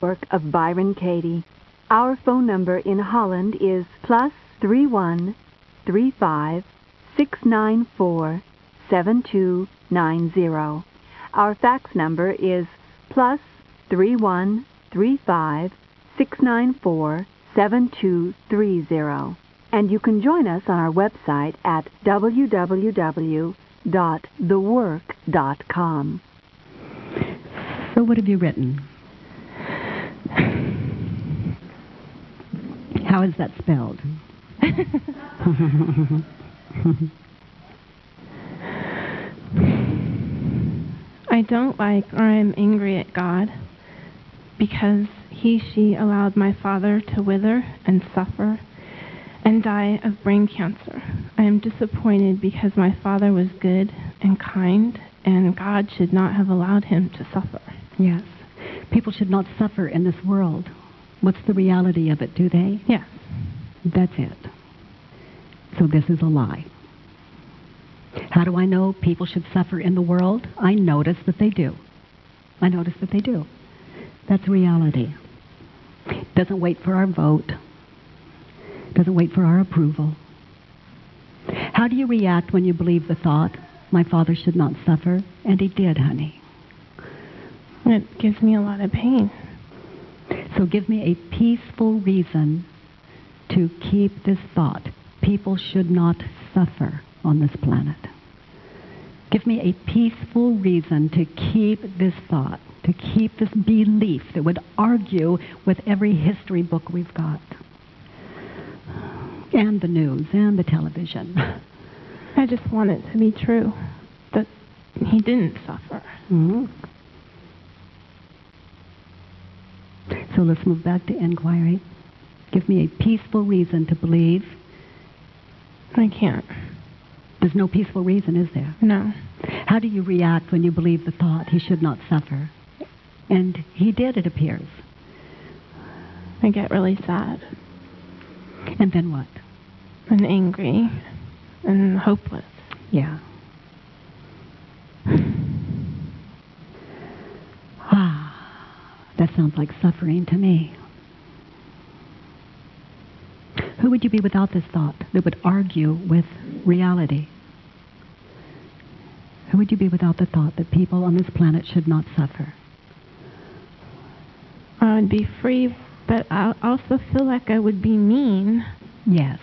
work of Byron Katie. Our phone number in Holland is plus three one three five six nine four seven two nine zero. Our fax number is plus three one three five six nine four seven two three zero. And you can join us on our website at www.thework.com. So, what have you written? How is that spelled? I don't like or I'm angry at God because he, she allowed my father to wither and suffer and die of brain cancer. I am disappointed because my father was good and kind and God should not have allowed him to suffer. Yes. People should not suffer in this world. What's the reality of it, do they? Yeah. That's it. So this is a lie. How do I know people should suffer in the world? I notice that they do. I notice that they do. That's reality. Doesn't wait for our vote. Doesn't wait for our approval. How do you react when you believe the thought, my father should not suffer? And he did, honey. It gives me a lot of pain. So give me a peaceful reason to keep this thought. People should not suffer on this planet. Give me a peaceful reason to keep this thought, to keep this belief that would argue with every history book we've got, and the news, and the television. I just want it to be true that he didn't suffer. Mm-hmm. So let's move back to inquiry. Give me a peaceful reason to believe. I can't. There's no peaceful reason, is there? No. How do you react when you believe the thought he should not suffer? And he did, it appears. I get really sad. And then what? And angry and hopeless. Yeah. Ah, that sounds like suffering to me. Who would you be without this thought that would argue with reality? Who would you be without the thought that people on this planet should not suffer? Uh, I would be free, but I also feel like I would be mean. Yes.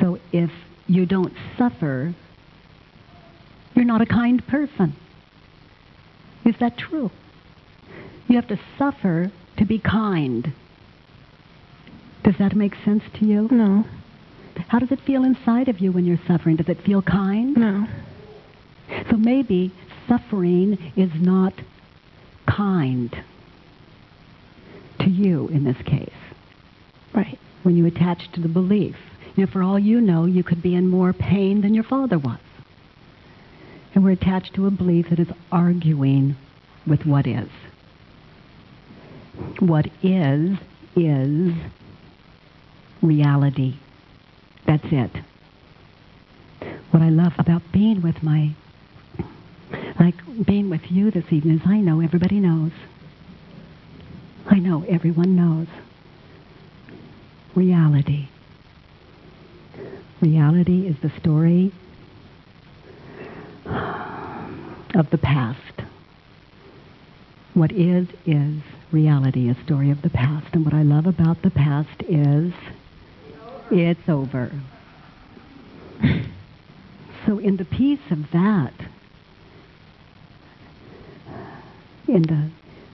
So if you don't suffer, you're not a kind person. Is that true? You have to suffer to be kind. Does that make sense to you? No. How does it feel inside of you when you're suffering? Does it feel kind? No. So maybe suffering is not kind to you in this case. Right. When you attach to the belief. You know, for all you know, you could be in more pain than your father was. And we're attached to a belief that is arguing with what is. What is, is reality. That's it. What I love about being with my, like being with you this evening is I know everybody knows. I know everyone knows. Reality. Reality is the story of the past. What is, is reality, a story of the past. And what I love about the past is it's over. So, in the peace of that, in the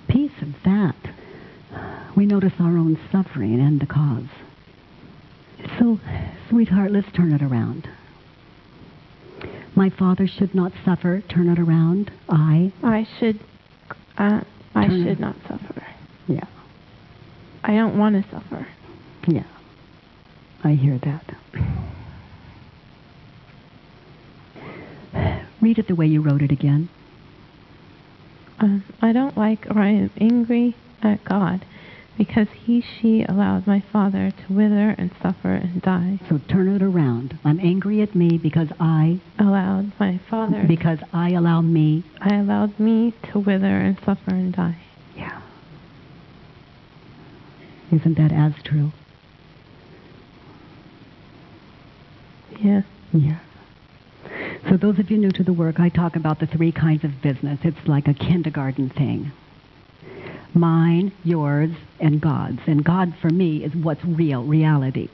peace of that, we notice our own suffering and the cause. So, sweetheart, let's turn it around. My father should not suffer. Turn it around. I. I should. Uh, I Turn should it- not suffer. I don't want to suffer. Yeah. I hear that. Read it the way you wrote it again. Um, I don't like or I am angry at God because he, she allowed my father to wither and suffer and die. So turn it around. I'm angry at me because I Allowed my father. because I allow me. I allowed me to wither and suffer and die. Yeah. Isn't that as true? Yeah. Yeah. So those of you new to the work, I talk about the three kinds of business. It's like a kindergarten thing. Mine, yours, and God's. And God for me is what's real, reality.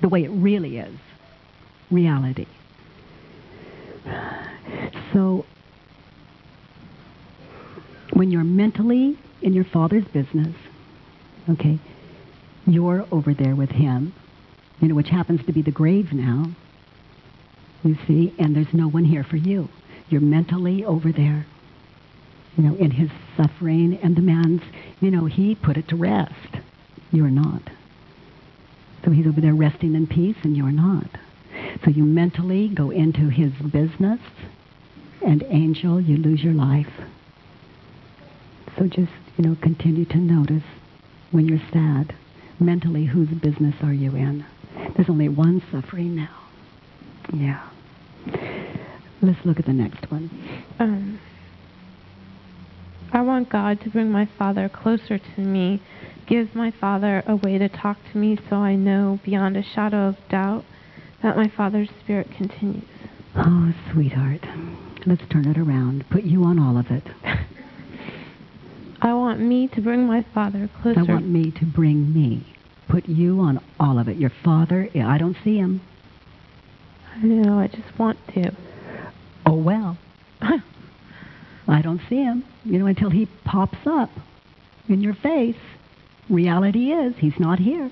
The way it really is. Reality. So when you're mentally in your father's business, okay, you're over there with him, you know, which happens to be the grave now, you see, and there's no one here for you. You're mentally over there, you know, in his suffering, and the man's, you know, he put it to rest. You're not. So he's over there resting in peace, and you're not. So you mentally go into his business, and angel, you lose your life. So just, you know, continue to notice when you're sad, mentally, whose business are you in? There's only one suffering now. Yeah. Let's look at the next one. Um, I want God to bring my father closer to me, give my father a way to talk to me so I know beyond a shadow of doubt that my father's spirit continues. Oh, sweetheart. Let's turn it around. Put you on all of it. I want me to bring my father closer. I want me to bring me. Put you on all of it. Your father, I don't see him. I know, I just want to. Oh, well. I don't see him. You know, until he pops up in your face. Reality is, he's not here.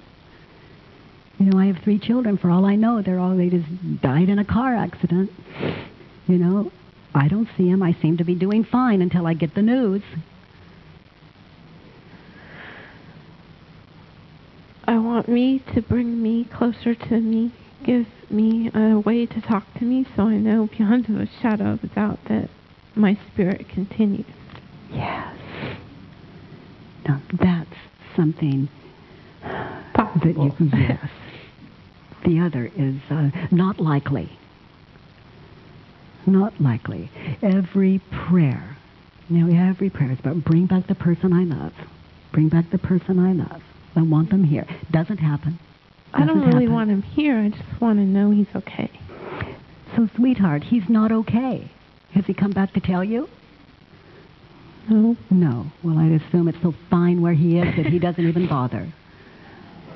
You know, I have three children. For all I know, they're all, they just died in a car accident. You know, I don't see him. I seem to be doing fine until I get the news. Want me to bring me closer to me, give me a way to talk to me so I know beyond a shadow of a doubt that my spirit continues. Yes. Now that's something Possible. that you, yes. the other is uh, not likely. Not likely. Every prayer, you know, every prayer is about bring back the person I love. Bring back the person I love. I want them here. Doesn't happen. I don't Doesn't really happen. want him here. I just want to know he's okay. So, sweetheart, he's not okay. Has he come back to tell you? No. No. Well, I'd assume it's so fine where he is that he doesn't even bother.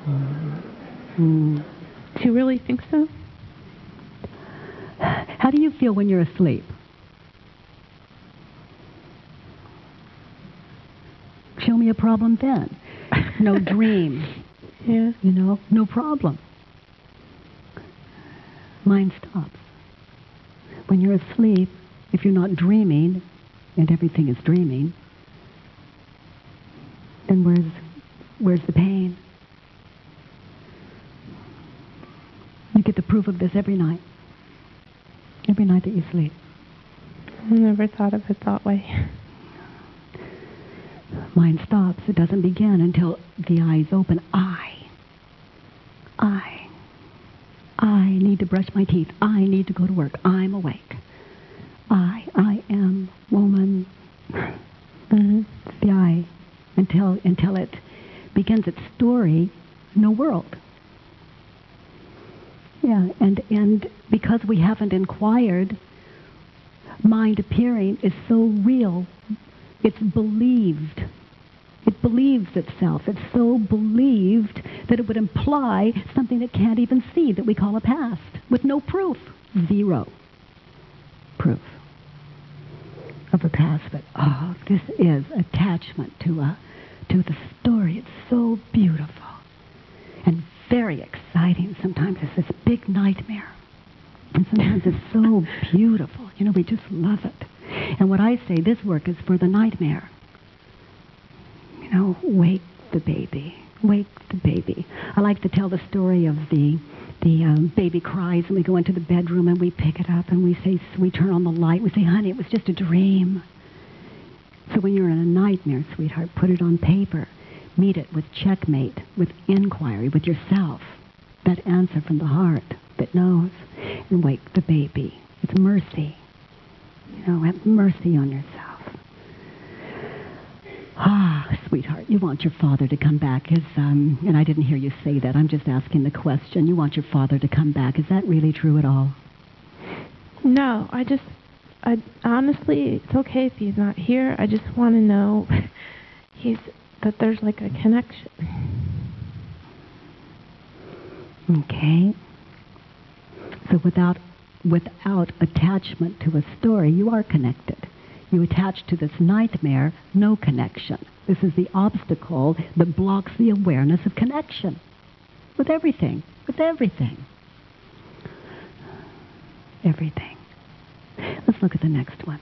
Mm. Do you really think so? How do you feel when you're asleep? Show me a problem then. No dream, Yeah. you know, no problem. Mind stops. When you're asleep, if you're not dreaming, and everything is dreaming, then where's where's the pain? You get the proof of this every night. Every night that you sleep. I never thought of it that way. Mine stops. It doesn't begin until the eyes open. I. I. I need to brush my teeth. I need to go to work. I'm awake. I. I am woman. Mm-hmm. The I. Until until it begins its story, no world. Yeah, and and because we haven't inquired, mind appearing is so real. It's believed. It believes itself. It's so believed that it would imply something it can't even see that we call a past with no proof. Zero proof of a past. But oh, this is attachment to a to the story. It's so beautiful and very exciting. Sometimes it's this big nightmare. And sometimes it's so beautiful. You know, we just love it. And what I say, this work is for the nightmare. Know, wake the baby. Wake the baby. I like to tell the story of the the um, baby cries and we go into the bedroom and we pick it up and we say we turn on the light. We say, honey, it was just a dream. So when you're in a nightmare, sweetheart, put it on paper. Meet it with checkmate, with inquiry, with yourself. That answer from the heart that knows. And wake the baby. It's mercy. You know, have mercy on yourself. Ah. Sweetheart, you want your father to come back. Is um and I didn't hear you say that. I'm just asking the question. You want your father to come back. Is that really true at all? No, I just, I honestly, it's okay if he's not here. I just want to know he's that there's like a connection. Okay. So without without attachment to a story, you are connected. You attach to this nightmare, no connection. This is the obstacle that blocks the awareness of connection with everything, with everything. Everything. Let's look at the next one.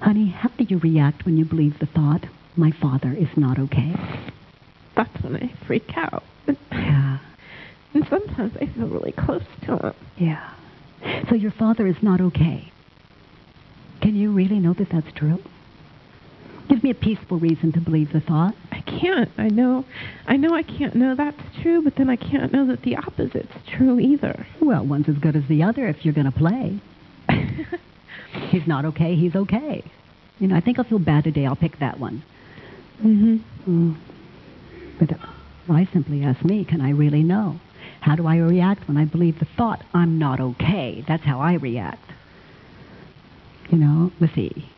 Honey, how do you react when you believe the thought, my father is not okay? That's when I freak out. Yeah. And sometimes I feel really close to him. Yeah. So your father is not okay. Can you really know that that's true? Give me a peaceful reason to believe the thought. I can't. I know. I know I can't know that's true, but then I can't know that the opposite's true either. Well, one's as good as the other if you're going to play. he's not okay. He's okay. You know, I think I'll feel bad today. I'll pick that one. Mm-hmm. Mm. But uh, I simply ask me, can I really know? How do I react when I believe the thought, I'm not okay? That's how I react. You know, let's see.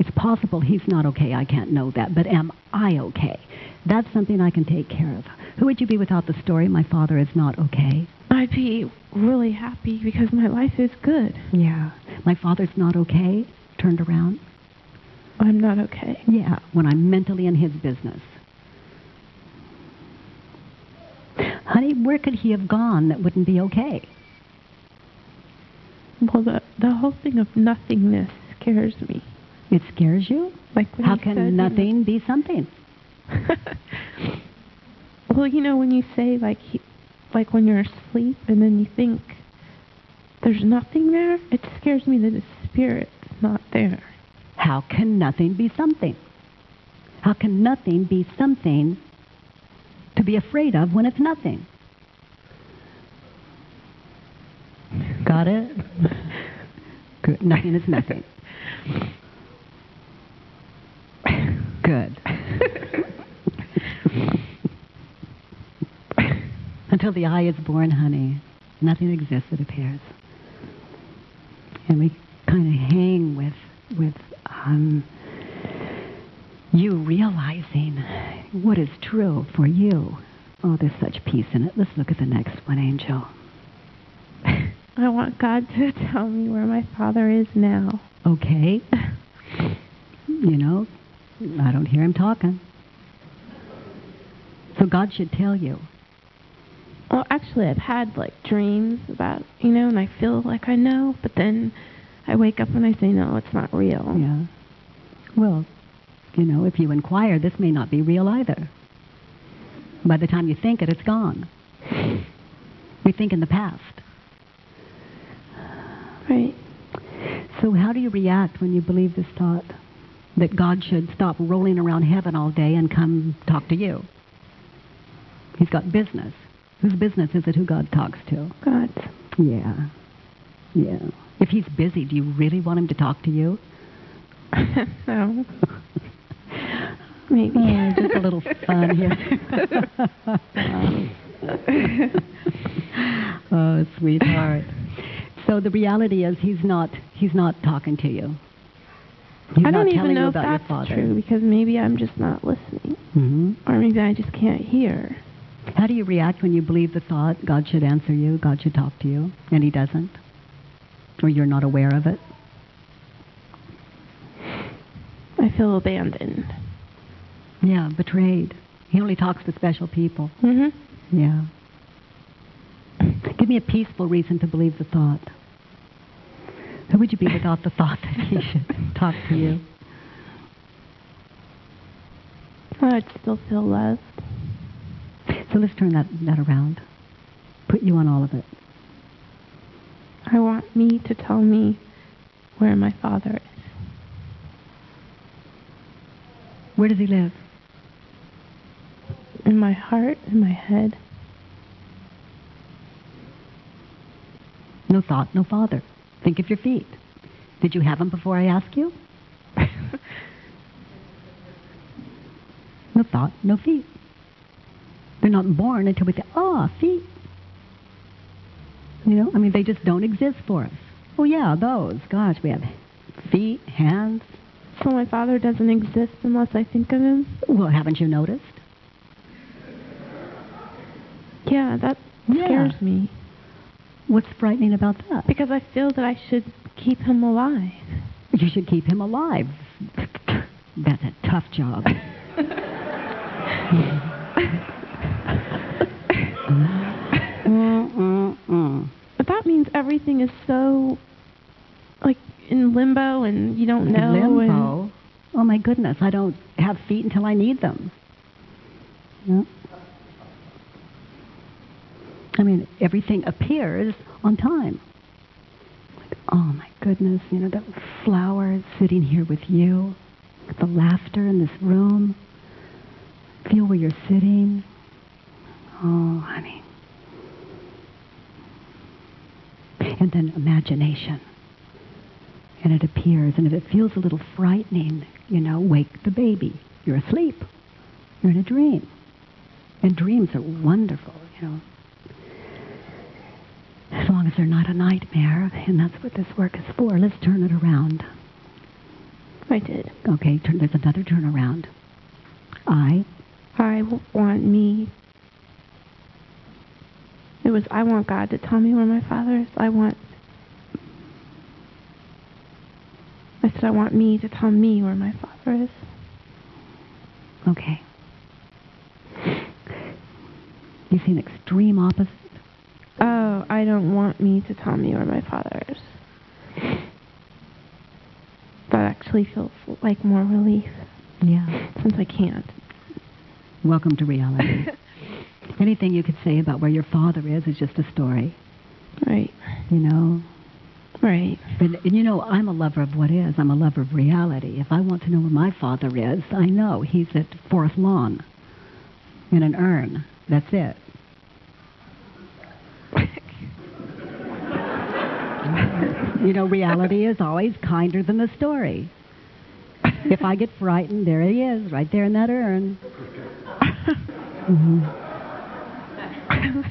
It's possible he's not okay. I can't know that. But am I okay? That's something I can take care of. Who would you be without the story, my father is not okay? I'd be really happy because my life is good. Yeah. My father's not okay? Turned around? I'm not okay. Yeah, when I'm mentally in his business. Honey, where could he have gone that wouldn't be okay? Well, the the whole thing of nothingness scares me. It scares you? Like How you can said, you know- nothing be something? well, you know when you say like he, like when you're asleep and then you think there's nothing there, it scares me that his spirit's not there. How can nothing be something? How can nothing be something to be afraid of when it's nothing? Got it? Good. Nothing is nothing. Good. Until the eye is born, honey, nothing exists, it appears. And we kind of hang with, with um, you realizing what is true for you. Oh, there's such peace in it. Let's look at the next one, Angel. I want God to tell me where my father is now. Okay. You know, I don't hear him talking. So God should tell you. Well, actually, I've had like dreams about, you know, and I feel like I know, but then I wake up and I say, no, it's not real. Yeah. Well, you know, if you inquire, this may not be real either. By the time you think it, it's gone. We think in the past. Right. So, how do you react when you believe this thought that God should stop rolling around heaven all day and come talk to you? He's got business. Whose business is it who God talks to? God. Yeah. Yeah. If he's busy, do you really want him to talk to you? no. Maybe. Oh, just a little fun here. oh, sweetheart. So the reality is he's not he's not talking to you. He's I don't even know if that's true because maybe I'm just not listening, hmm or maybe I just can't hear. How do you react when you believe the thought God should answer you, God should talk to you, and he doesn't? Or you're not aware of it? I feel abandoned. Yeah, betrayed. He only talks to special people. Mm-hmm. Yeah. Give me a peaceful reason to believe the thought. Who would you be without the thought that he should talk to you? Oh, I'd still feel loved. So let's turn that, that around. Put you on all of it. I want me to tell me where my father is. Where does he live? In my heart, in my head. No thought, no father. Think of your feet. Did you have them before I ask you? No thought, no feet. They're not born until we say, oh, feet. You know, I mean, they just don't exist for us. Oh, yeah, those. Gosh, we have feet, hands. So my father doesn't exist unless I think of him? Well, haven't you noticed? Yeah, that Yeah. scares me. What's frightening about that? Because I feel that I should keep him alive. You should keep him alive. That's a tough job. But that means everything is so, like, in limbo and you don't know. Limbo. Oh my goodness, I don't have feet until I need them. Yeah. I mean, everything appears on time. Like, oh my goodness, you know, the flowers sitting here with you, the laughter in this room. Feel where you're sitting. Oh, honey. And then imagination and it appears. And if it feels a little frightening, you know, wake the baby. You're asleep. You're in a dream. And dreams are wonderful, you know. As long as they're not a nightmare, and that's what this work is for. Let's turn it around. I did. Okay, turn, there's another turnaround. I. I want me. It was, I want God to tell me where my father is. I want. I said, I want me to tell me where my father is. okay. You see an extreme opposite? Oh, I don't want me to tell me where my father is. That actually feels like more relief Yeah. since I can't. Welcome to reality. Anything you could say about where your father is is just a story, Right. you know? Right. And, and you know, I'm a lover of what is. I'm a lover of reality. If I want to know where my father is, I know he's at Forest Lawn in an urn. That's it. you know, reality is always kinder than the story. If I get frightened, there he is, right there in that urn. hmm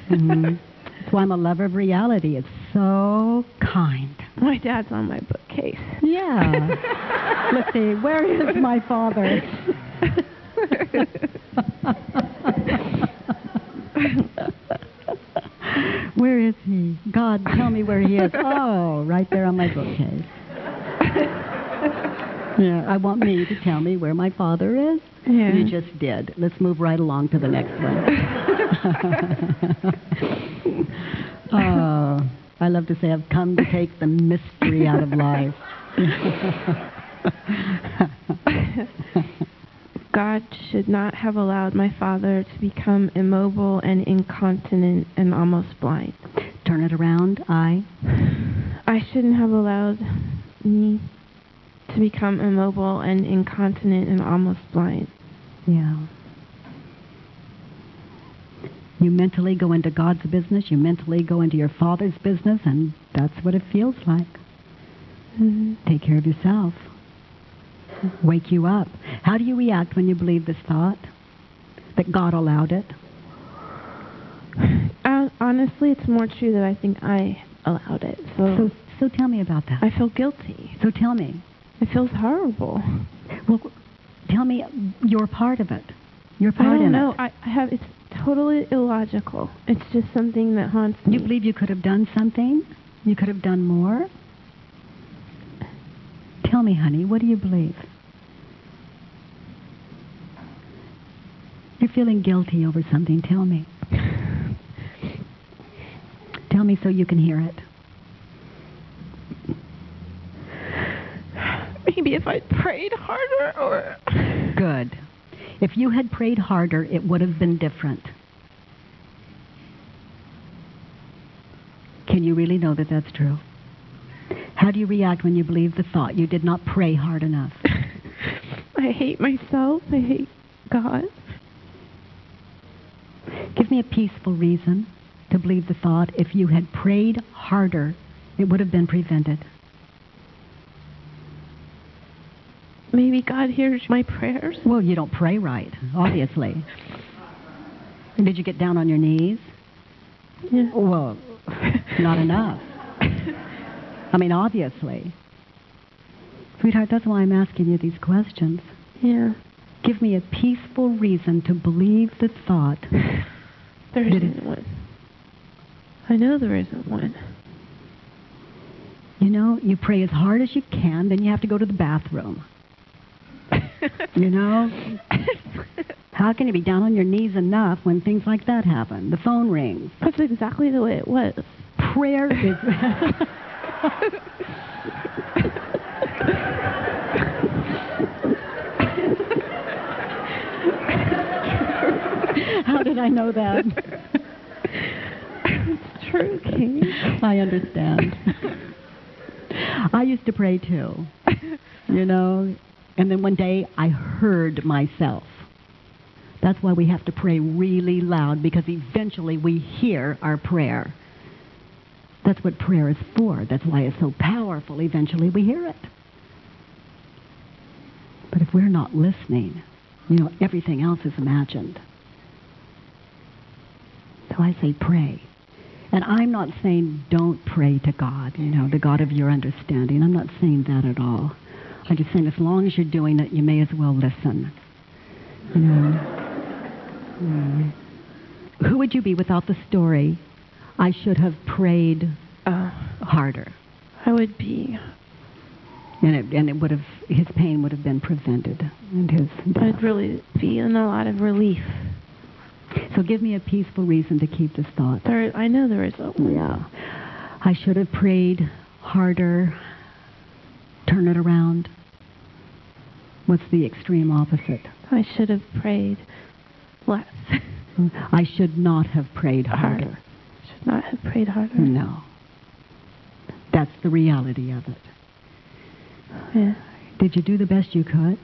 hmm That's why I'm a lover of reality. It's so kind. My dad's on my bookcase. Yeah. Let's see, where is my father? is he? God, tell me where he is. Oh, right there on my bookcase. Yeah, I want me to tell me where my father is. Yeah. You just did. Let's move right along to the next one. oh, I love to say I've come to take the mystery out of life. God should not have allowed my father to become immobile and incontinent and almost blind. Turn it around. I. I shouldn't have allowed me to become immobile and incontinent and almost blind. Yeah. You mentally go into God's business, you mentally go into your Father's business, and that's what it feels like. Mm-hmm. Take care of yourself. Wake you up. How do you react when you believe this thought? That God allowed it? Uh, honestly, it's more true that I think I allowed it. So, So, so tell me about that. I feel guilty. So tell me. It feels horrible. Well, tell me your part of it. Your I part don't in know. it. I, I have. It's totally illogical. It's just something that haunts me. You believe you could have done something? You could have done more? Tell me, honey, what do you believe? You're feeling guilty over something. Tell me. Tell me so you can hear it. Maybe if I prayed harder, or Good. If you had prayed harder, it would have been different. Can you really know that that's true? How do you react when you believe the thought you did not pray hard enough? I hate myself. I hate God. Give me a peaceful reason to believe the thought if you had prayed harder, it would have been prevented. maybe God hears my prayers. Well, you don't pray right, obviously. Did you get down on your knees? Yeah. Well, not enough. I mean, obviously. Sweetheart, that's why I'm asking you these questions. Yeah. Give me a peaceful reason to believe the thought. There isn't one. I know there isn't one. You know, you pray as hard as you can, then you have to go to the bathroom. You know? How can you be down on your knees enough when things like that happen? The phone rings. That's exactly the way it was. Prayer is. How did I know that? It's true, Katie. I understand. I used to pray too, you know, and then one day I heard myself. That's why we have to pray really loud because eventually we hear our prayer. That's what prayer is for. That's why it's so powerful. Eventually we hear it. But if we're not listening, you know, everything else is imagined. So I say pray. And I'm not saying don't pray to God, you know, the God of your understanding. I'm not saying that at all. I'm just saying as long as you're doing it, you may as well listen. You know. Mm. Who would you be without the story? I should have prayed Uh, harder, I would be. and it and it would have his pain would have been prevented, and his. Death. I'd really be in a lot of relief. So give me a peaceful reason to keep this thought. There, I know there isn't. Yeah. I should have prayed harder. Turn it around. What's the extreme opposite? I should have prayed less. I should not have prayed harder. Harder. should not have prayed harder. No. That's the reality of it. Yeah. Did you do the best you could?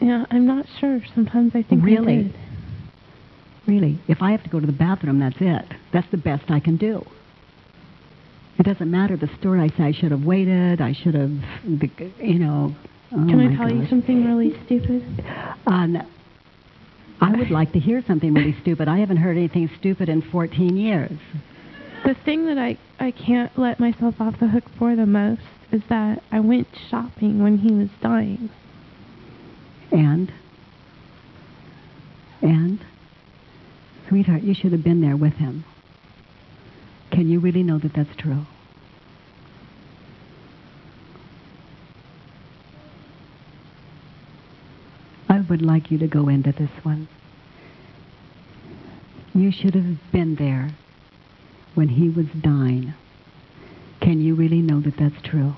Yeah, I'm not sure. Sometimes I think I Really? did. Really? If I have to go to the bathroom, that's it. That's the best I can do. It doesn't matter the story. I say I should have waited. I should have, you know. Oh Can I tell you something really stupid? Uh, no. I would like to hear something really stupid. I haven't heard anything stupid in 14 years. The thing that I, I can't let myself off the hook for the most is that I went shopping when he was dying. And? And? Sweetheart, you should have been there with him. Can you really know that that's true? I would like you to go into this one. You should have been there when he was dying. Can you really know that that's true?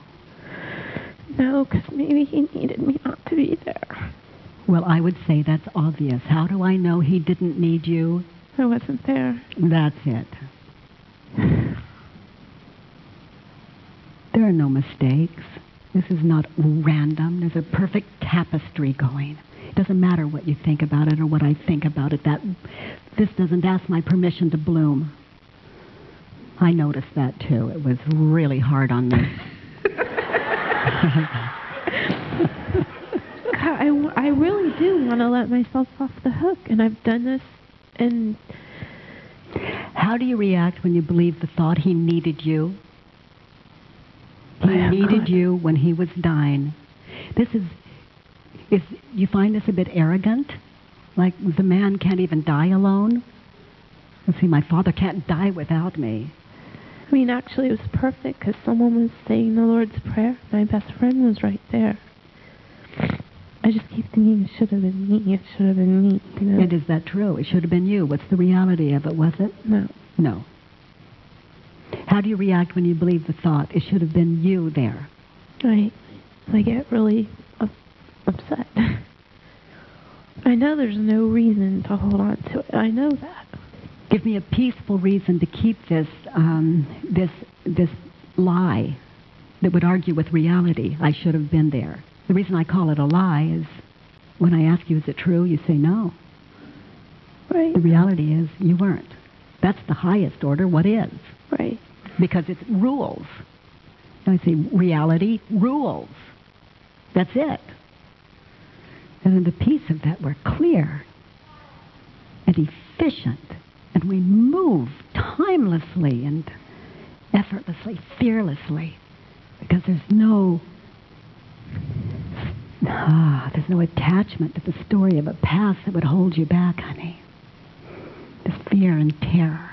No, because maybe he needed me not to be there. Well, I would say that's obvious. How do I know he didn't need you? I wasn't there. That's it. There are no mistakes. This is not random. There's a perfect tapestry going. It doesn't matter what you think about it or what I think about it. That this doesn't ask my permission to bloom. I noticed that too. It was really hard on me. God, I, I really do want to let myself off the hook, and I've done this, and How do you react when you believe the thought he needed you? He I needed good. you when he was dying. This is is you find this a bit arrogant? Like the man can't even die alone? Let's see, my father can't die without me. I mean, actually, it was perfect because someone was saying the Lord's Prayer. My best friend was right there. I just keep thinking it should have been me. It should have been me. You know? And is that true? It should have been you. What's the reality of it? Was it? No. No. How do you react when you believe the thought it should have been you there? I, I get really up, upset. I know there's no reason to hold on to it. I know that. Give me a peaceful reason to keep this um, this this lie that would argue with reality. I should have been there. The reason I call it a lie is when I ask you, is it true? You say no. Right. The reality is you weren't. That's the highest order. What is? Right. Because it's rules. And I say reality rules. That's it. And in the peace of that, we're clear and efficient, and we move timelessly and effortlessly, fearlessly, because there's no ah, there's no attachment to the story of a past that would hold you back, honey. This fear and terror,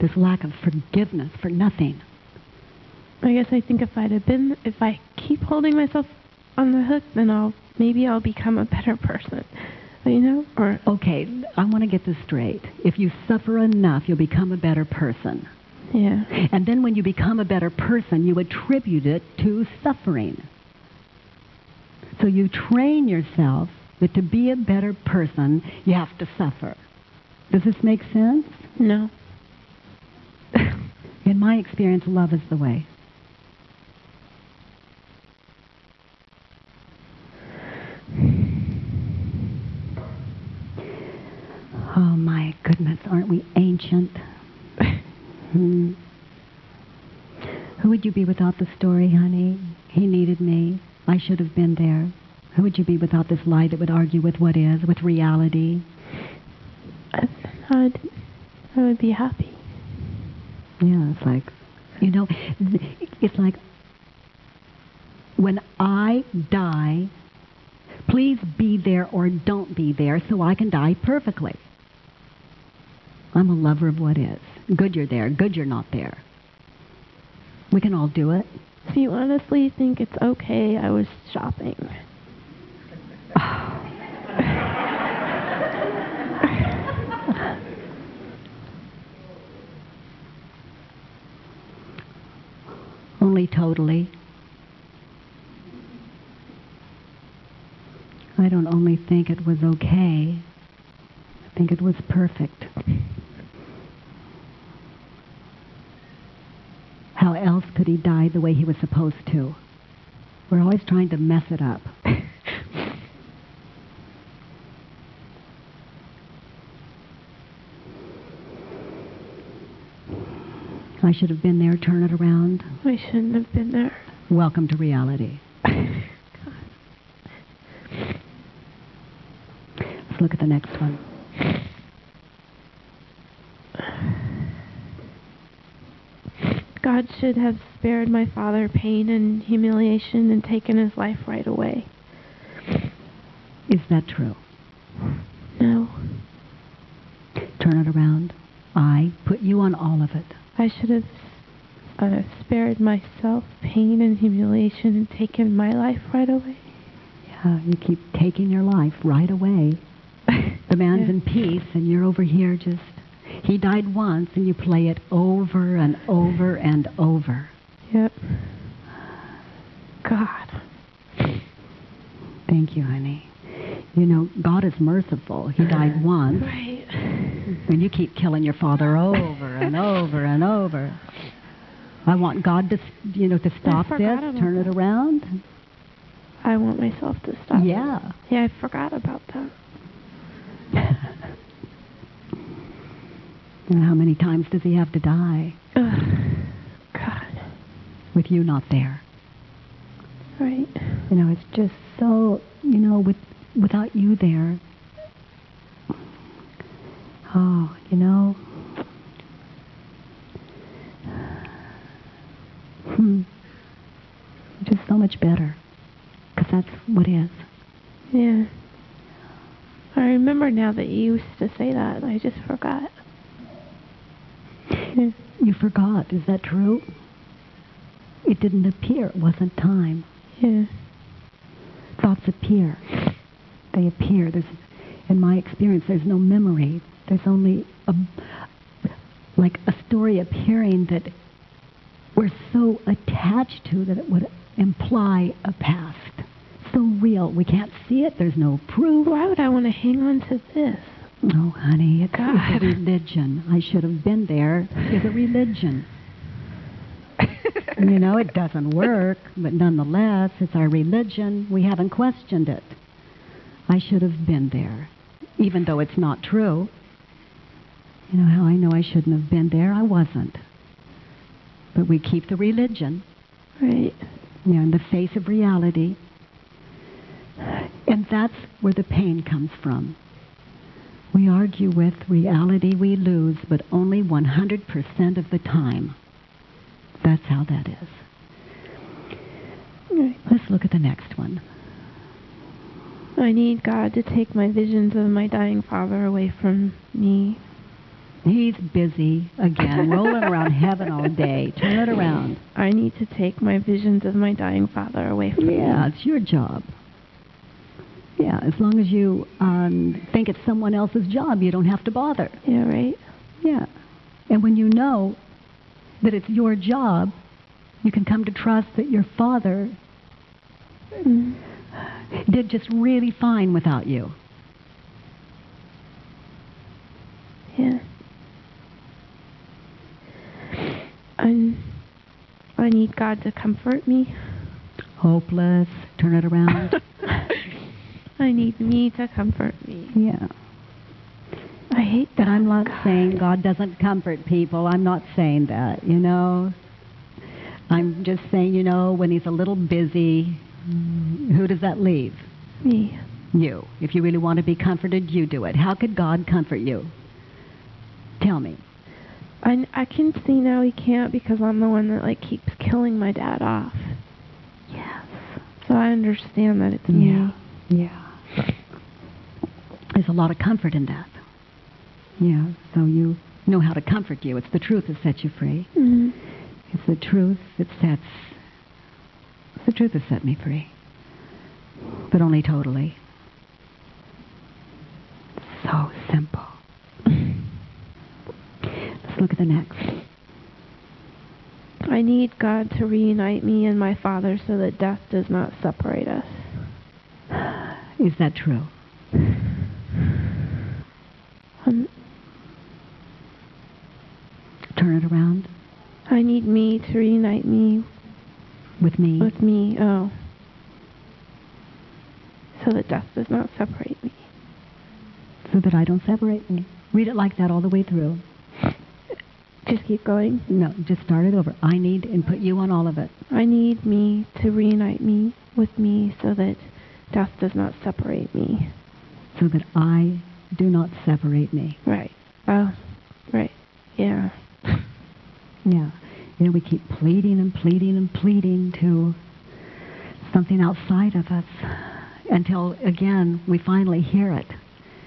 this lack of forgiveness for nothing. I guess I think if I'd have been, if I keep holding myself on the hook, then I'll maybe I'll become a better person. You know, or Okay, I want to get this straight. If you suffer enough, you'll become a better person. yeah, And then when you become a better person, you attribute it to suffering. So you train yourself that to be a better person, you have to suffer. Does this make sense? no, In my experience, love is the way. Oh my goodness, aren't we ancient? Hmm. Who would you be without the story, honey? He needed me. I should have been there. Who would you be without this lie that would argue with what is, with reality? I, I'd, I would be happy. Yeah, it's like, you know, it's like when I die, please be there or don't be there so I can die perfectly. I'm a lover of what is. Good you're there, good you're not there. We can all do it. So you honestly think it's okay? I was shopping. Only totally. I don't only think it was okay, I think it was perfect. How else could he die the way he was supposed to? We're always trying to mess it up. I should have been there, turn it around. I shouldn't have been there. Welcome to reality. Let's look at the next one. God should have spared my father pain and humiliation and taken his life right away. Is that true? No, Turn it around. I put you on all of it. I should have uh, spared myself pain and humiliation and taken my life right away. Yeah, you keep taking your life right away. The man's Yeah. in peace, and you're over here just. He died once, and you play it over and over and over. Yep. God. Thank you, honey. You know, God is merciful. He died once, Right. and you keep killing your father over and over and over. I want God to, you know, to stop this, turn it around. I want myself to stop. Yeah. Yeah, I forgot about that. And how many times does he have to die Ugh. God. with you not there? Right. You know, it's just so, you know, with without you there. Oh, you know. Hmm. Just so much better. Because that's what is. Yeah. I remember now that you used to say that. I just forgot. You forgot. Is that true? It didn't appear. It wasn't time. Yeah. Thoughts appear. They appear. There's, in my experience, there's no memory. There's only a, like a story appearing that we're so attached to that it would imply a past. So real. We can't see it. There's no proof. Why would I want to hang on to this? Oh, honey, it's, God. a religion. I should have been there. It's a religion. you know, it doesn't work, but nonetheless, it's our religion. We haven't questioned it. I should have been there, even though it's not true. You know how I know I shouldn't have been there? I wasn't. But we keep the religion, Right. you know, in the face of reality. And that's where the pain comes from. We argue with reality, we lose, but only 100% of the time. That's how that is. Right. Let's look at the next one. I need God to take my visions of my dying father away from me. He's busy again, rolling around heaven all day. Turn it around. I need to take my visions of my dying father away from me. Yeah, it's your job. As long as you um, think it's someone else's job, you don't have to bother. Yeah, right? Yeah. And when you know that it's your job, you can come to trust that your father Mm. did just really fine without you. Yeah. I, I need God to comfort me. Hopeless. Turn it around. I need me to comfort me. yeah. I hate that. I'm not God. saying God doesn't comfort people. I'm not saying that, you know. I'm just saying, you know, when he's a little busy, who does that leave? me. You. If you really want to be comforted, you do it. How could God comfort you? Tell me. I, I can see now he can't because I'm the one that like keeps killing my dad off. Yes. So I understand that it's me. Yeah. Yeah. There's a lot of comfort in that. Yeah. So you know how to comfort you. It's the truth that sets you free. hmm It's the truth that sets. The truth that set me free. But only totally. So simple. Let's look at the next. I need God to reunite me and my father so that death does not separate us. Is that true? Um, Turn it around I need me to reunite me with me. with me. Oh. So that death does not separate me. so that I don't separate me. Read it like that all the way through. Just keep going. No, just start it over. I need and put you on all of it. I need me to reunite me with me so that death does not separate me. So that I do not separate me. Right. Oh, right. Yeah. Yeah. You know, we keep pleading and pleading and pleading to something outside of us until, again, we finally hear it.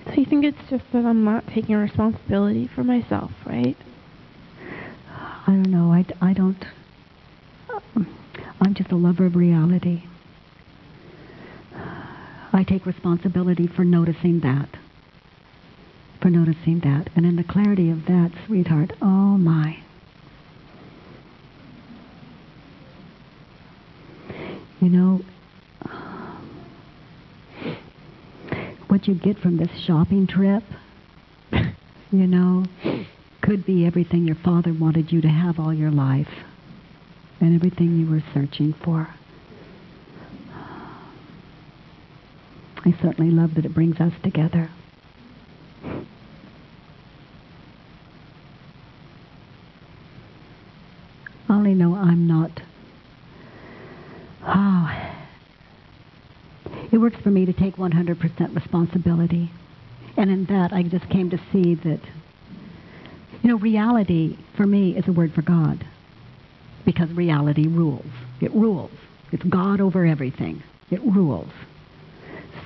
So you think it's just that I'm not taking responsibility for myself, right? I don't know. I, I don't. I'm just a lover of reality. I take responsibility for noticing that. For noticing that. And in the clarity of that, sweetheart, oh my. You know, what you get from this shopping trip, you know, could be everything your father wanted you to have all your life and everything you were searching for. I certainly love that it brings us together. Only know I'm not. Oh. It works for me to take 100% responsibility. And in that, I just came to see that, you know, reality for me is a word for God. Because reality rules. It rules. It's God over everything. It rules.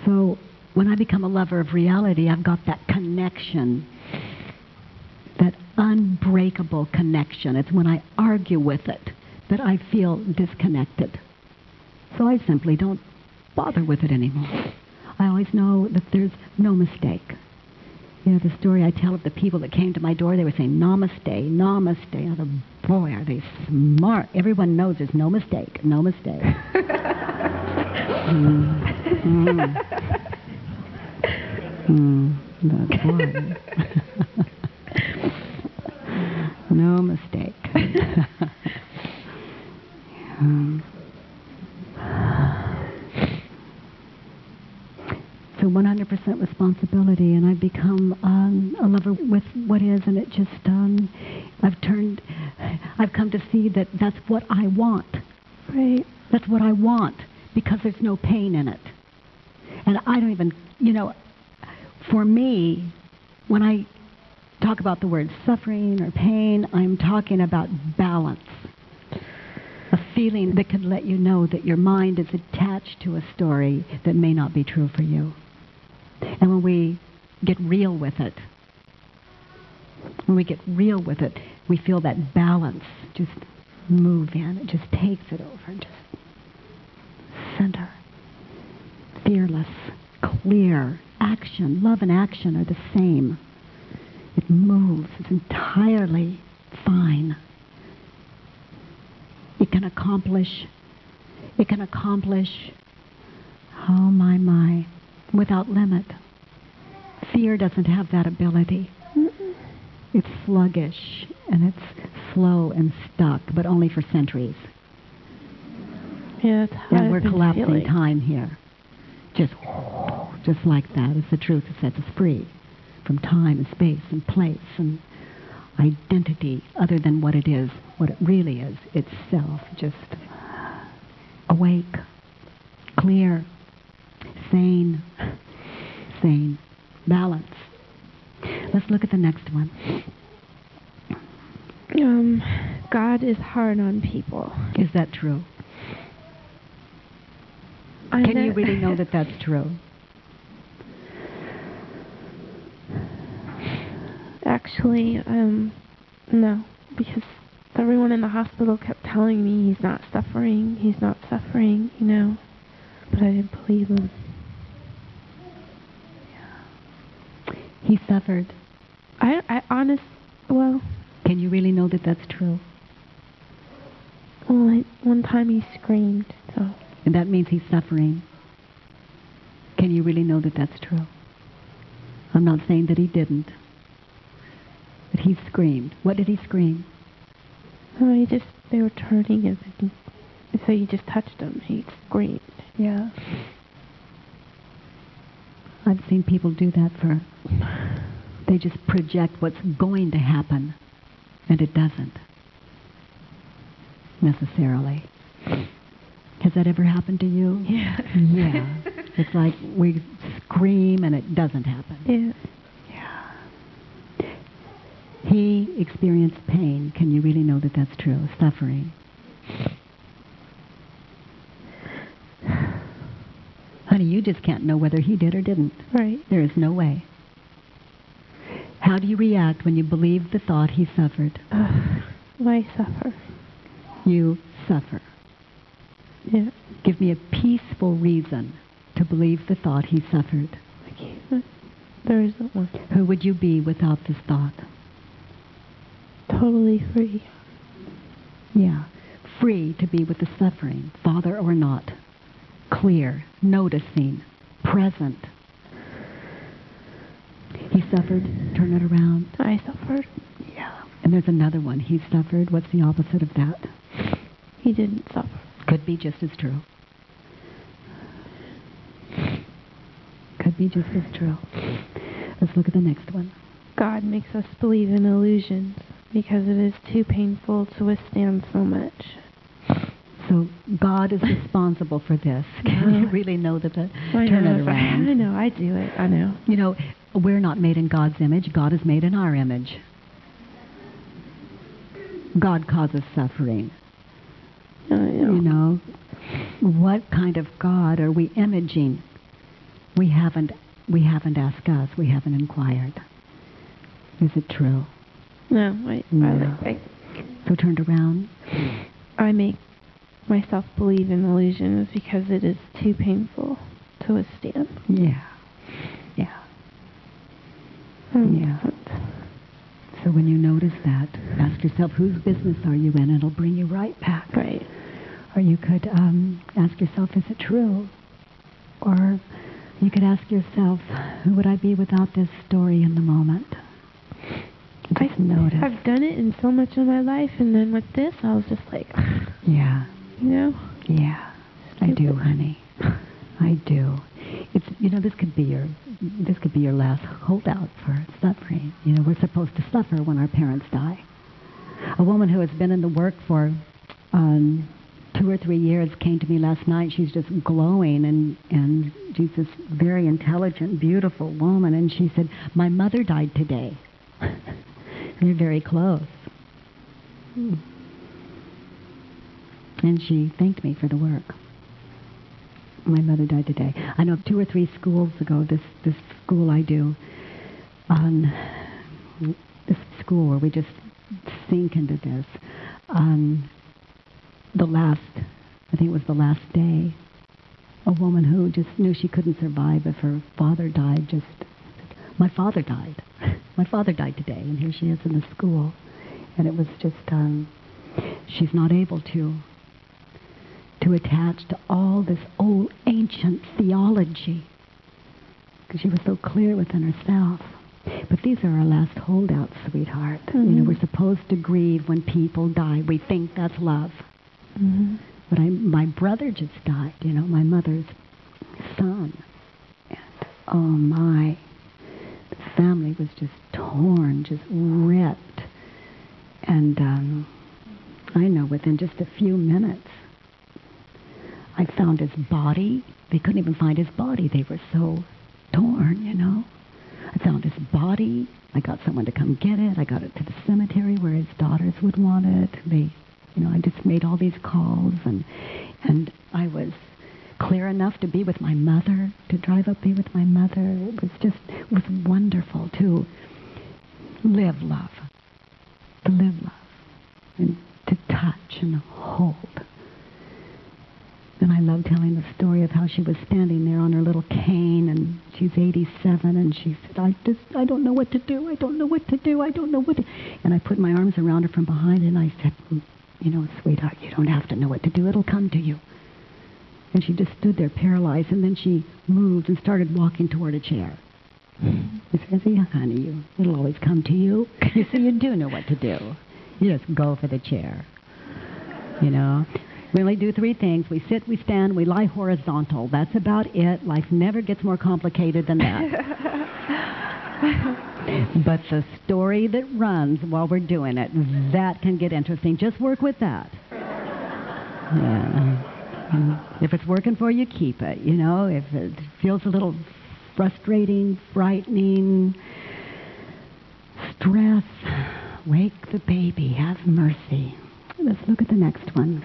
So when I become a lover of reality, I've got that connection, that unbreakable connection. It's when I argue with it that I feel disconnected. So I simply don't bother with it anymore. I always know that there's no mistake. You know, the story I tell of the people that came to my door, they were saying, Namaste, Namaste. I thought, boy, are they smart. Everyone knows there's no mistake, no mistake. mm. Mm. Mm. That's no mistake so 100% responsibility, and I've become um, a lover with what is, and it just um, I've turned, I've come to see that that's what I want. Right. That's what I want because there's no pain in it. And I don't even, you know, for me, when I talk about the word suffering or pain, I'm talking about balance. A feeling that can let you know that your mind is attached to a story that may not be true for you. And when we get real with it, when we get real with it, we feel that balance just move in. It just takes it over and just center. Fearless, clear, action. Love and action are the same. It moves. It's entirely fine. It can accomplish, it can accomplish, oh my, my, without limit. Fear doesn't have that ability. It's sluggish and it's slow and stuck, but only for centuries. Yeah, And I've we're collapsing feeling. time here. Just, just like that. It's the truth that sets us free from time and space and place and identity other than what it is, what it really is, itself. Just awake, clear, sane, sane, balance. Let's look at the next one. Um, God is hard on people. Is that true? I Can you really know that that's true? Actually, um, no, because everyone in the hospital kept telling me he's not suffering, he's not suffering, you know, but I didn't believe them. He suffered. I, I honest, well, Can you really know that that's true? well, I, one time he screamed, so And that means he's suffering. Can you really know that that's true? I'm not saying that he didn't. But he screamed. What did he scream? oh, he just they were turning him, and so you just touched him. He screamed. Yeah. I've seen people do that for. They just project what's going to happen, and it doesn't necessarily. Has that ever happened to you? Yeah. Yeah. It's like we scream and it doesn't happen. Yeah. Yeah. He experienced pain. Can you really know that that's true? Suffering. Honey, you just can't know whether he did or didn't. Right. There is no way. How do you react when you believe the thought he suffered? Ugh, why suffer? You suffer. Yeah. Give me a peaceful reason to believe the thought he suffered. There isn't one. Who would you be without this thought? Totally free. Yeah. Free to be with the suffering, father or not. Clear, noticing, present. He suffered. Turn it around. I suffered. Yeah. And there's another one. He suffered. What's the opposite of that? He didn't suffer. Could be just as true. Could be just as true. Let's look at the next one. God makes us believe in illusions because it is too painful to withstand so much. So God is responsible for this. Can you really know that? The, I turn know, it if I- around. I know. I do it. I know. You know, we're not made in God's image. God is made in our image. God causes suffering. I know. You know, what kind of God are we imaging? We haven't. We haven't asked us. We haven't inquired. Is it true? No, I, No. I, So turned around. I, I make myself believe in illusions because it is too painful to withstand. Yeah. Yeah. Um, Yeah. So when you notice that, ask yourself, whose business are you in? It'll bring you right back. Right. Or you could um, ask yourself, is it true? Or you could ask yourself, who would I be without this story in the moment? Just I, notice. I've done it in so much of my life, and then with this, I was just like, Yeah, you know, yeah, I do, honey. I do. It's you know this could be your this could be your last holdout for suffering. You know we're supposed to suffer when our parents die. A woman who has been in the work for um, two or three years came to me last night. She's just glowing and and she's this very intelligent, beautiful woman, and she said, "My mother died today." They're very close. And she thanked me for the work. My mother died today. I know two or three schools ago, this this school I do, on this school where we just sink into this. The last, I think it was the last day, a woman who just knew she couldn't survive if her father died. Just, my father died. my father died today, and here she is in the school, and it was just, um, she's not able to to attach to all this old ancient theology because she was so clear within herself. But these are our last holdouts, sweetheart. Mm-hmm. You know, we're supposed to grieve when people die. We think that's love. Mm-hmm. But I, my brother just died, you know, my mother's son. And oh my, the family was just torn, just ripped. And um, I know within just a few minutes, I found his body. They couldn't even find his body. They were so torn, you know. I found his body. I got someone to come get it. I got it to the cemetery where his daughters would want it. They, you know, I just made all these calls and and I was clear enough to be with my mother, to drive up be with my mother. It was just it was wonderful to live love. To live love. And to touch and hold. And I love telling the story of how she was standing there on her little cane, and she's 87, and she said, "I just, I don't know what to do. I don't know what to do. I don't know what." To... And I put my arms around her from behind, and I said, mm, "You know, sweetheart, you don't have to know what to do. It'll come to you." And she just stood there paralyzed, and then she moved and started walking toward a chair. Mm-hmm. I said, "Yeah, honey, you, it'll always come to you. You see, you do know what to do. You just go for the chair." You know, we only do three things. We sit, we stand, we lie horizontal. That's about it. Life never gets more complicated than that. but the story that runs while we're doing it, that can get interesting. Just work with that. Yeah. If it's working for you, keep it. You know, if it feels a little frustrating, frightening, stress, wake the baby. Have mercy. Let's look at the next one.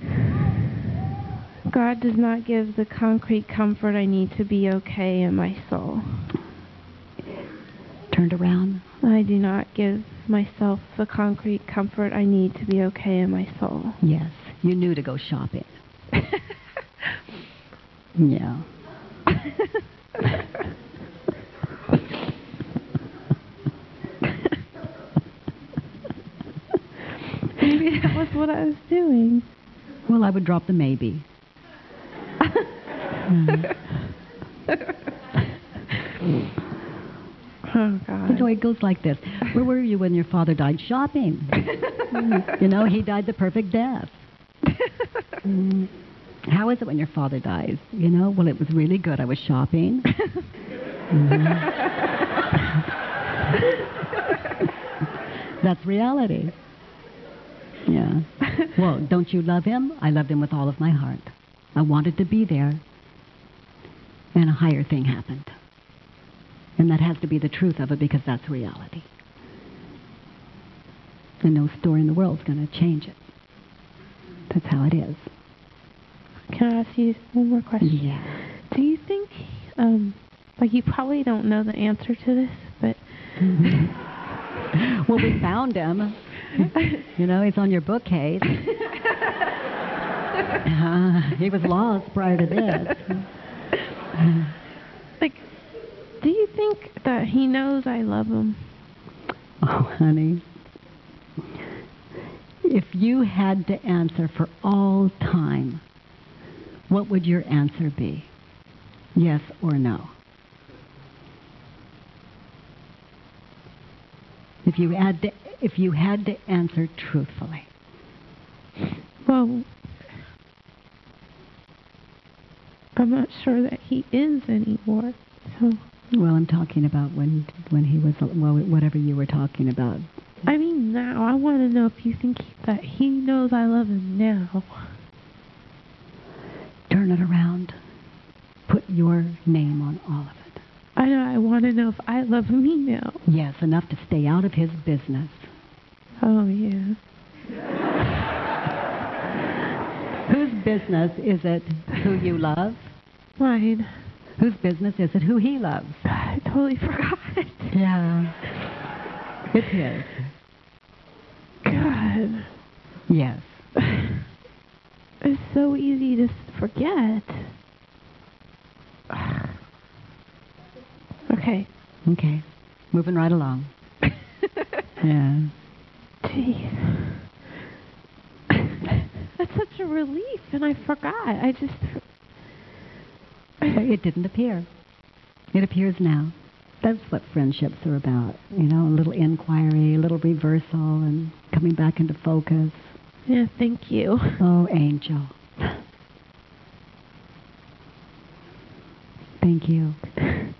God does not give the concrete comfort I need to be okay in my soul. Turned around. I do not give myself the concrete comfort I need to be okay in my soul. Yes, you knew to go shopping. yeah. Maybe that was what I was doing. Well, I would drop the maybe. Oh God. You know, it goes like this. Where were you when your father died? Shopping. you know, he died the perfect death. Mm. How is it when your father dies? You know, well, it was really good. I was shopping. Mhm. That's reality. Yeah. Well, don't you love him? I loved him with all of my heart. I wanted to be there. And a higher thing happened. And that has to be the truth of it because that's reality. And no story in the world is going to change it. That's how it is. Can I ask you one more question? Yeah. Do you think, um, like you probably don't know the answer to this, but Well, we found him. You know, he's on your bookcase. Uh, he was lost prior to this. like, do you think that he knows I love him? Oh, honey. If you had to answer for all time, what would your answer be? Yes or no? If you had to, if you had to answer truthfully. Well, I'm not sure that he is anymore. So, Well, I'm talking about when when he was well, whatever you were talking about. I mean, now I want to know if you think that he knows I love him now. Turn it around. put your name on all of it. I know. I want to know if I love me now. Yes, enough to stay out of his business. Oh yeah. Whose business is it who you love? Mine. Whose business is it who he loves? I totally forgot. Yeah. It's his. God. Yes. It's so easy to forget. Okay. Okay. Moving right along. yeah. Jeez. That's such a relief, and I forgot. I just. It didn't appear. It appears now. That's what friendships are about. You know, a little inquiry, a little reversal, and coming back into focus. Yeah, thank you. Oh, angel. Thank you.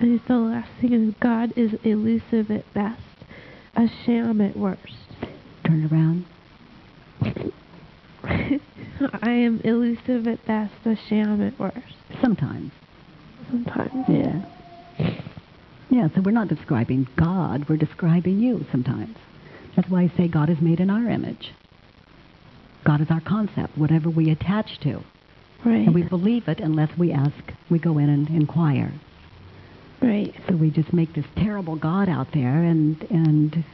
And the last thing is God is elusive at best, a sham at worst. Turn around. I am elusive at best, a sham at worst. Sometimes. Sometimes. Yeah. Yeah, so we're not describing God, we're describing you sometimes. That's why I say God is made in our image. God is our concept, whatever we attach to. Right. And we believe it unless we ask, we go in and inquire. Right. So we just make this terrible God out there and and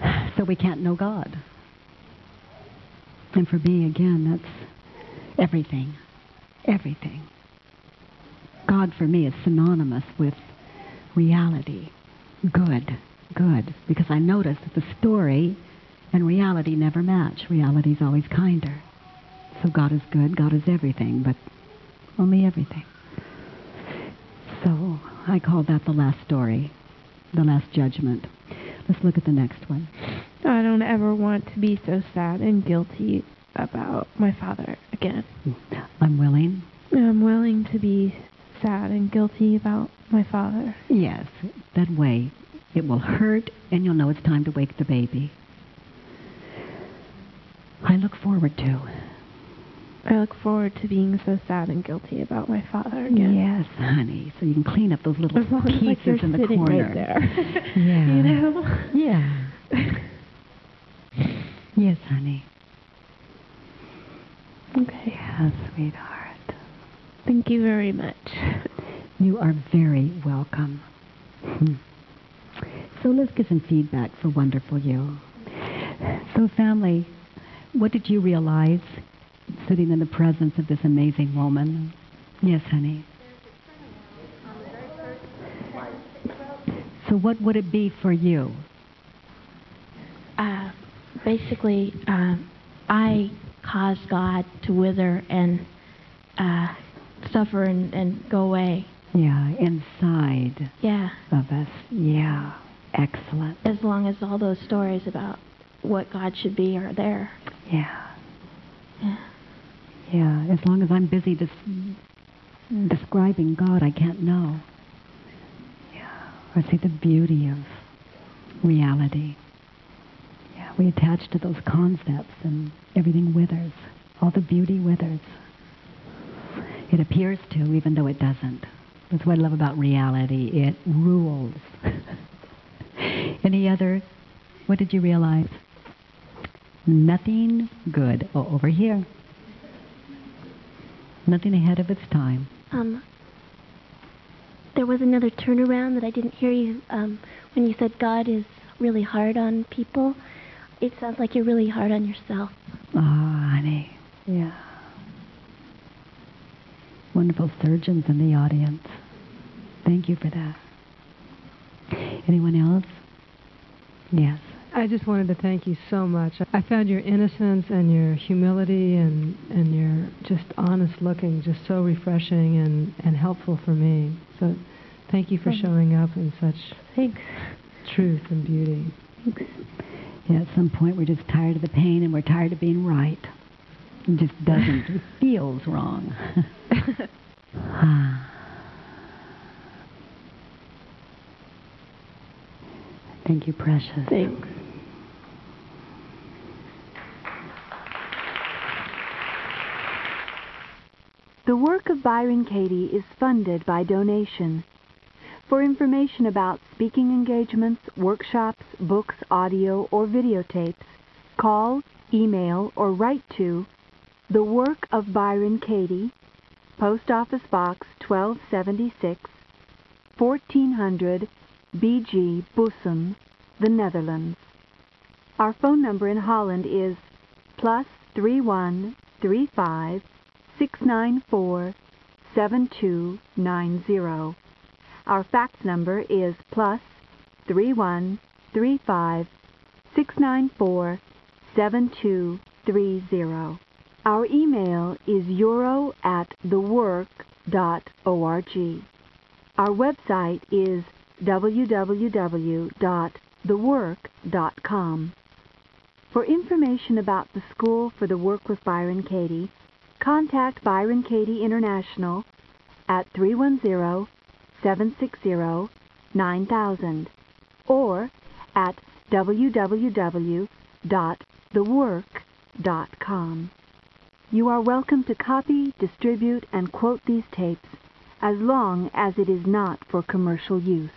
so we can't know God. And for me again, that's everything. Everything. God for me is synonymous with reality. Good. Good. Because I notice that the story and reality never match. Reality is always kinder. So God is good, God is everything, but only everything. So I call that the last story, the last judgment. Let's look at the next one. I don't ever want to be so sad and guilty about my father again. I'm willing. I'm willing to be sad and guilty about my father. Yes, that way it will hurt and you'll know it's time to wake the baby. I look forward to. I look forward to being so sad and guilty about my father again. Yes, honey. So you can clean up those little As long as like pieces in the corner. right there. Yeah. You know? Yeah. Yes, honey. Okay. Yes, sweetheart. Thank you very much. You are very welcome. Hmm. So let's get some feedback for Wonderful You. So, family, what did you realize sitting in the presence of this amazing woman? Yes, honey. So, what would it be for you? uh, basically, um, I caused God to wither and uh, suffer and, and go away. Yeah, inside Yeah, of us. Yeah, excellent. as long as all those stories about what God should be are there. Yeah, Yeah. Yeah. As long as I'm busy des- describing God, I can't know. Yeah, or see the beauty of reality. Yeah, we attach to those concepts and everything withers. All the beauty withers. It appears to, even though it doesn't. That's what I love about reality. It rules. Any other? What did you realize? Nothing good. Oh, over here. Nothing ahead of its time. Um, there was another turnaround that I didn't hear you um, when you said God is really hard on people. It sounds like you're really hard on yourself. Oh, honey. Yeah. Wonderful surgeons in the audience. Thank you for that. Anyone else? Yes. I just wanted to thank you so much. I found your innocence and your humility and, and your just honest looking just so refreshing and, and helpful for me. So thank you for Thanks. showing up in such Thanks. truth and beauty. Yeah, at some point we're just tired of the pain and we're tired of being right. It just doesn't. it feels wrong. Ah. Thank you, precious. Thanks. The work of Byron Katie is funded by donation. For information about speaking engagements, workshops, books, audio, or videotapes, call, email, or write to The Work of Byron Katie, Post Office Box 1276, 1400 BG Bussum, the Netherlands. Our phone number in Holland is plus 3135 694 7290. Our fax number is plus 3135 694 7230. Our email is euro at thework.org. Our website is www.thework.com. For information about the School for the Work with Byron Katie, contact Byron Katie International at 310-760-9000 or at www.thework.com. You are welcome to copy, distribute, and quote these tapes as long as it is not for commercial use.